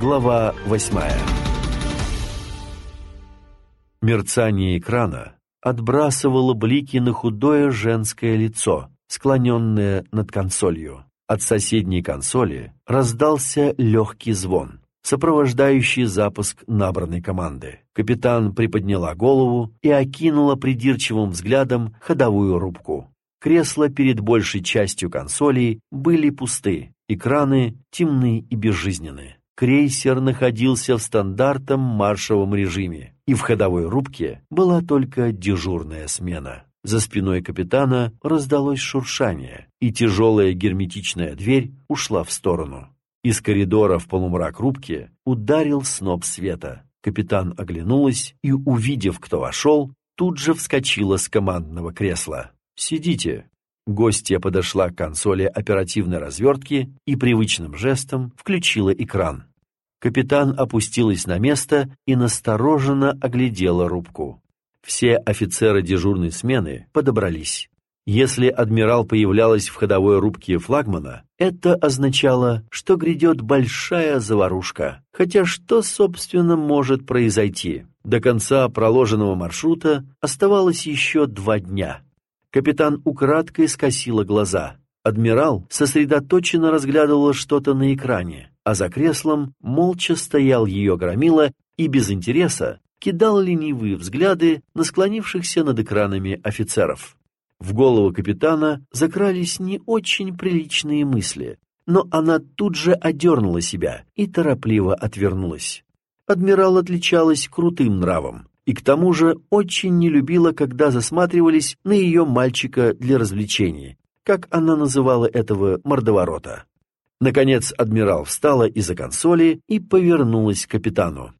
Глава восьмая Мерцание экрана отбрасывало блики на худое женское лицо, склоненное над консолью. От соседней консоли раздался легкий звон, сопровождающий запуск набранной команды. Капитан приподняла голову и окинула придирчивым взглядом ходовую рубку. Кресла перед большей частью консолей были пусты, экраны темны и безжизненны. Крейсер находился в стандартном маршевом режиме, и в ходовой рубке была только дежурная смена. За спиной капитана раздалось шуршание, и тяжелая герметичная дверь ушла в сторону. Из коридора в полумрак рубки ударил сноп света. Капитан оглянулась и, увидев, кто вошел, тут же вскочила с командного кресла. «Сидите». Гостья подошла к консоли оперативной развертки и привычным жестом включила экран. Капитан опустилась на место и настороженно оглядела рубку. Все офицеры дежурной смены подобрались. Если адмирал появлялась в ходовой рубке флагмана, это означало, что грядет большая заварушка. Хотя что, собственно, может произойти? До конца проложенного маршрута оставалось еще два дня. Капитан украдкой скосила глаза. Адмирал сосредоточенно разглядывала что-то на экране, а за креслом молча стоял ее громила и без интереса кидал ленивые взгляды на склонившихся над экранами офицеров. В голову капитана закрались не очень приличные мысли, но она тут же одернула себя и торопливо отвернулась. Адмирал отличалась крутым нравом и к тому же очень не любила, когда засматривались на ее мальчика для развлечений, как она называла этого мордоворота. Наконец адмирал встала из-за консоли и повернулась к капитану.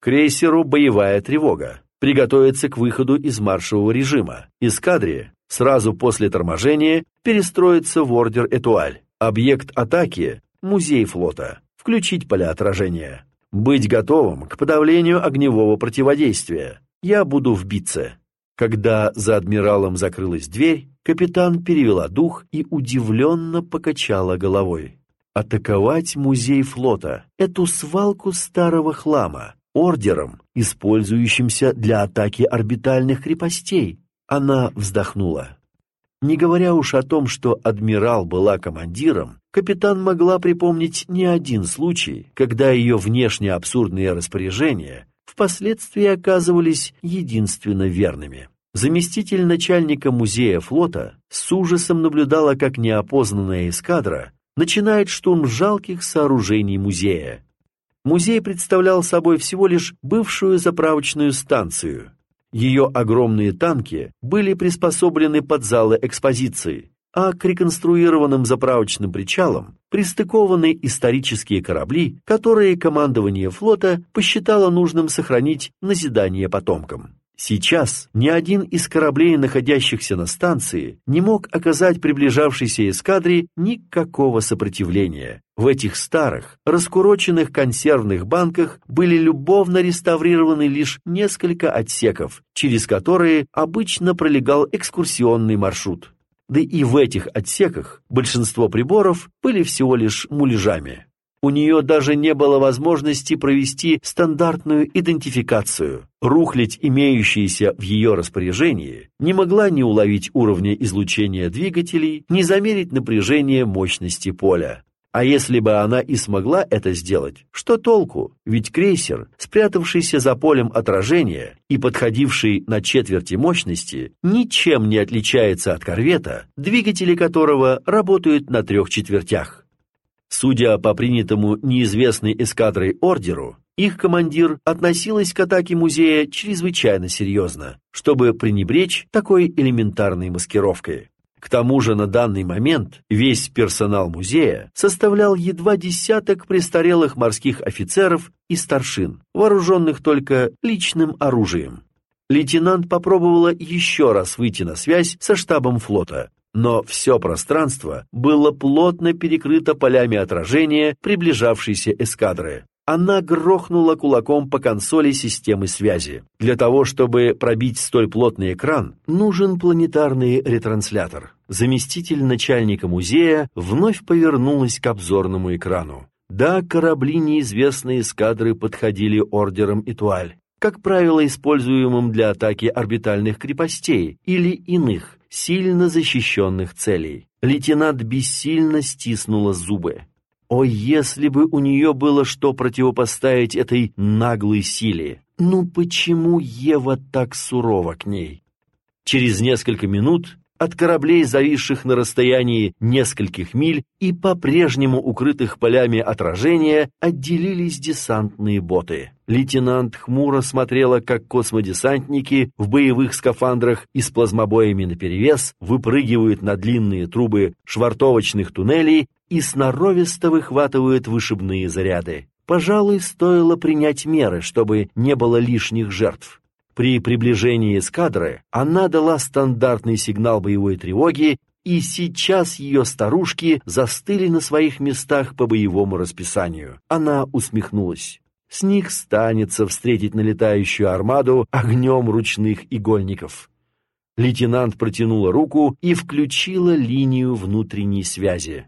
«Крейсеру боевая тревога. Приготовиться к выходу из маршевого режима. Эскадре сразу после торможения перестроиться в ордер Этуаль. Объект атаки – музей флота. Включить поля отражения. Быть готовым к подавлению огневого противодействия. Я буду в битце». Когда за адмиралом закрылась дверь, капитан перевела дух и удивленно покачала головой. Атаковать музей флота, эту свалку старого хлама, ордером, использующимся для атаки орбитальных крепостей. Она вздохнула. Не говоря уж о том, что адмирал была командиром, капитан могла припомнить не один случай, когда ее внешне абсурдные распоряжения впоследствии оказывались единственно верными. Заместитель начальника музея флота с ужасом наблюдала, как неопознанная эскадра начинает штурм жалких сооружений музея. Музей представлял собой всего лишь бывшую заправочную станцию. Ее огромные танки были приспособлены под залы экспозиции, а к реконструированным заправочным причалам пристыкованы исторические корабли, которые командование флота посчитало нужным сохранить назидание потомкам. Сейчас ни один из кораблей, находящихся на станции, не мог оказать приближавшейся эскадре никакого сопротивления. В этих старых, раскуроченных консервных банках были любовно реставрированы лишь несколько отсеков, через которые обычно пролегал экскурсионный маршрут. Да и в этих отсеках большинство приборов были всего лишь муляжами. У нее даже не было возможности провести стандартную идентификацию. Рухлядь, имеющаяся в ее распоряжении, не могла ни уловить уровня излучения двигателей, ни замерить напряжение мощности поля. А если бы она и смогла это сделать, что толку? Ведь крейсер, спрятавшийся за полем отражения и подходивший на четверти мощности, ничем не отличается от корвета, двигатели которого работают на трех четвертях. Судя по принятому неизвестной эскадрой ордеру, их командир относилась к атаке музея чрезвычайно серьезно, чтобы пренебречь такой элементарной маскировкой. К тому же на данный момент весь персонал музея составлял едва десяток престарелых морских офицеров и старшин, вооруженных только личным оружием. Лейтенант попробовала еще раз выйти на связь со штабом флота, но все пространство было плотно перекрыто полями отражения приближавшейся эскадры. Она грохнула кулаком по консоли системы связи. Для того, чтобы пробить столь плотный экран, нужен планетарный ретранслятор. Заместитель начальника музея вновь повернулась к обзорному экрану. Да, корабли неизвестной эскадры подходили ордером Этуаль, как правило, используемым для атаки орбитальных крепостей или иных, сильно защищенных целей. Лейтенант бессильно стиснула зубы. О, если бы у нее было что противопоставить этой наглой силе! Ну почему Ева так сурова к ней? Через несколько минут от кораблей, зависших на расстоянии нескольких миль и по-прежнему укрытых полями отражения, отделились десантные боты. Лейтенант хмуро смотрела, как космодесантники в боевых скафандрах и с плазмобоями наперевес выпрыгивают на длинные трубы швартовочных туннелей и сноровисто выхватывают вышибные заряды. Пожалуй, стоило принять меры, чтобы не было лишних жертв. При приближении эскадры она дала стандартный сигнал боевой тревоги, и сейчас ее старушки застыли на своих местах по боевому расписанию. Она усмехнулась. С них станется встретить налетающую армаду огнем ручных игольников. Лейтенант протянула руку и включила линию внутренней связи.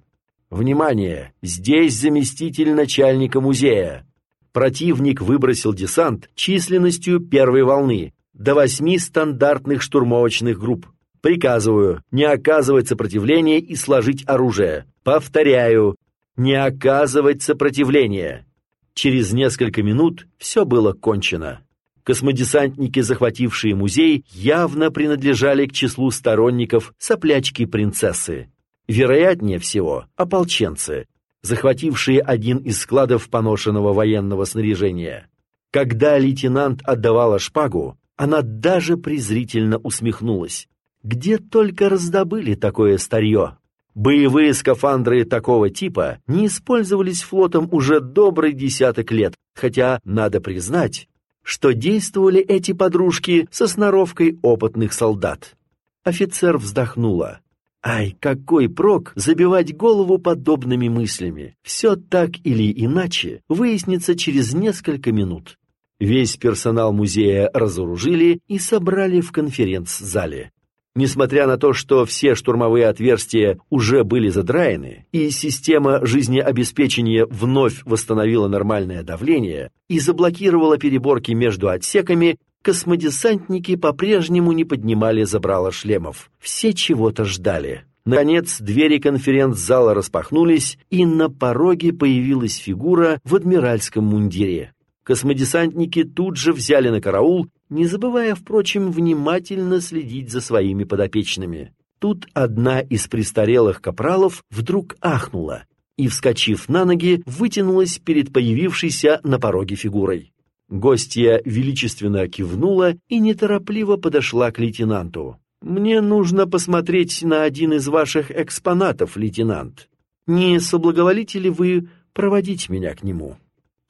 «Внимание! Здесь заместитель начальника музея противник выбросил десант численностью первой волны до восьми стандартных штурмовочных групп. Приказываю не оказывать сопротивления и сложить оружие. Повторяю, не оказывать сопротивления. Через несколько минут все было кончено. Космодесантники, захватившие музей, явно принадлежали к числу сторонников соплячки-принцессы. Вероятнее всего, ополченцы, захватившие один из складов поношенного военного снаряжения. Когда лейтенант отдавала шпагу, она даже презрительно усмехнулась. Где только раздобыли такое старье? Боевые скафандры такого типа не использовались флотом уже добрый десяток лет, хотя, надо признать, что действовали эти подружки со сноровкой опытных солдат. Офицер вздохнула. Ай, какой прок забивать голову подобными мыслями. Все так или иначе выяснится через несколько минут. Весь персонал музея разоружили и собрали в конференц-зале. Несмотря на то, что все штурмовые отверстия уже были задраены, и система жизнеобеспечения вновь восстановила нормальное давление и заблокировала переборки между отсеками, Космодесантники по-прежнему не поднимали забрала шлемов. Все чего-то ждали. Наконец, двери конференц-зала распахнулись, и на пороге появилась фигура в адмиральском мундире. Космодесантники тут же взяли на караул, не забывая, впрочем, внимательно следить за своими подопечными. Тут одна из престарелых капралов вдруг ахнула и, вскочив на ноги, вытянулась перед появившейся на пороге фигурой. Гостья величественно кивнула и неторопливо подошла к лейтенанту. «Мне нужно посмотреть на один из ваших экспонатов, лейтенант. Не соблаговолите ли вы проводить меня к нему?»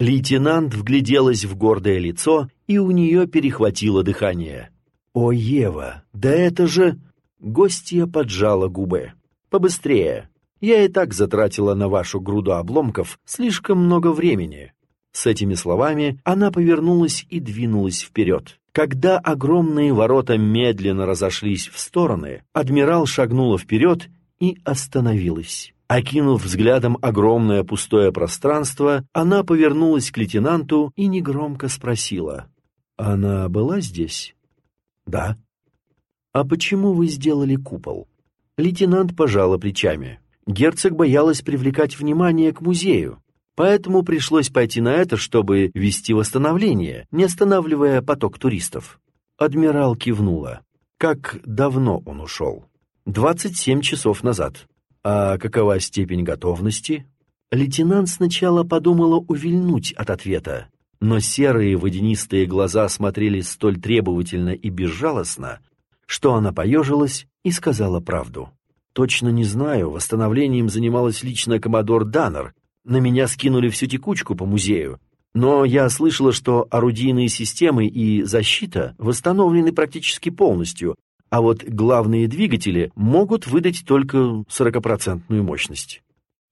Лейтенант вгляделась в гордое лицо, и у нее перехватило дыхание. «О, Ева, да это же...» Гостья поджала губы. «Побыстрее. Я и так затратила на вашу груду обломков слишком много времени. С этими словами она повернулась и двинулась вперед. Когда огромные ворота медленно разошлись в стороны, адмирал шагнула вперед и остановилась. Окинув взглядом огромное пустое пространство, она повернулась к лейтенанту и негромко спросила. «Она была здесь?» «Да». «А почему вы сделали купол?» Лейтенант пожала плечами. Герцог боялась привлекать внимание к музею. Поэтому пришлось пойти на это, чтобы вести восстановление, не останавливая поток туристов. Адмирал кивнула. Как давно он ушел? 27 часов назад. А какова степень готовности? Лейтенант сначала подумала увильнуть от ответа, но серые водянистые глаза смотрели столь требовательно и безжалостно, что она поежилась и сказала правду. «Точно не знаю, восстановлением занималась лично коммодор Даннер, на меня скинули всю текучку по музею, но я слышала, что орудийные системы и защита восстановлены практически полностью, а вот главные двигатели могут выдать только 40% мощность.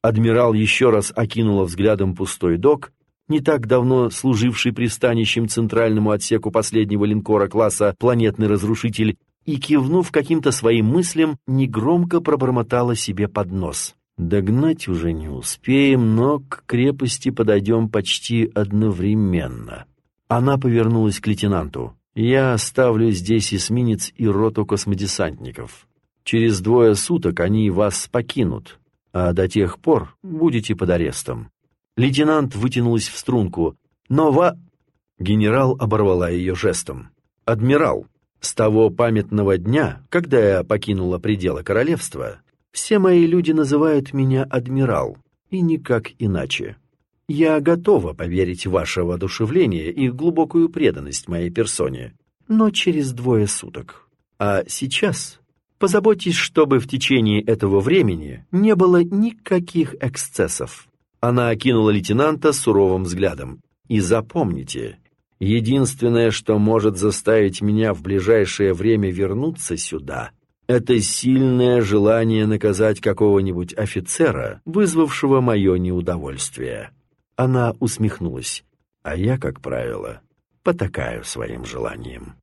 Адмирал еще раз окинула взглядом пустой док, не так давно служивший пристанищем центральному отсеку последнего линкора класса «Планетный разрушитель», и, кивнув каким-то своим мыслям, негромко пробормотала себе под нос. Догнать уже не успеем, но к крепости подойдем почти одновременно. Она повернулась к лейтенанту. Я оставлю здесь эсминец и роту космодесантников. Через двое суток они вас покинут, а до тех пор будете под арестом. Лейтенант вытянулась в струнку. Но ва... Генерал оборвала ее жестом. «Адмирал, с того памятного дня, когда я покинула пределы королевства, все мои люди называют меня адмирал, и никак иначе. Я готова поверить в ваше воодушевление и глубокую преданность моей персоне, но через двое суток. А сейчас позаботьтесь, чтобы в течение этого времени не было никаких эксцессов. Она окинула лейтенанта суровым взглядом. И запомните, единственное, что может заставить меня в ближайшее время вернуться сюда, это сильное желание наказать какого-нибудь офицера, вызвавшего мое неудовольствие. Она усмехнулась, а я, как правило, потакаю своим желанием.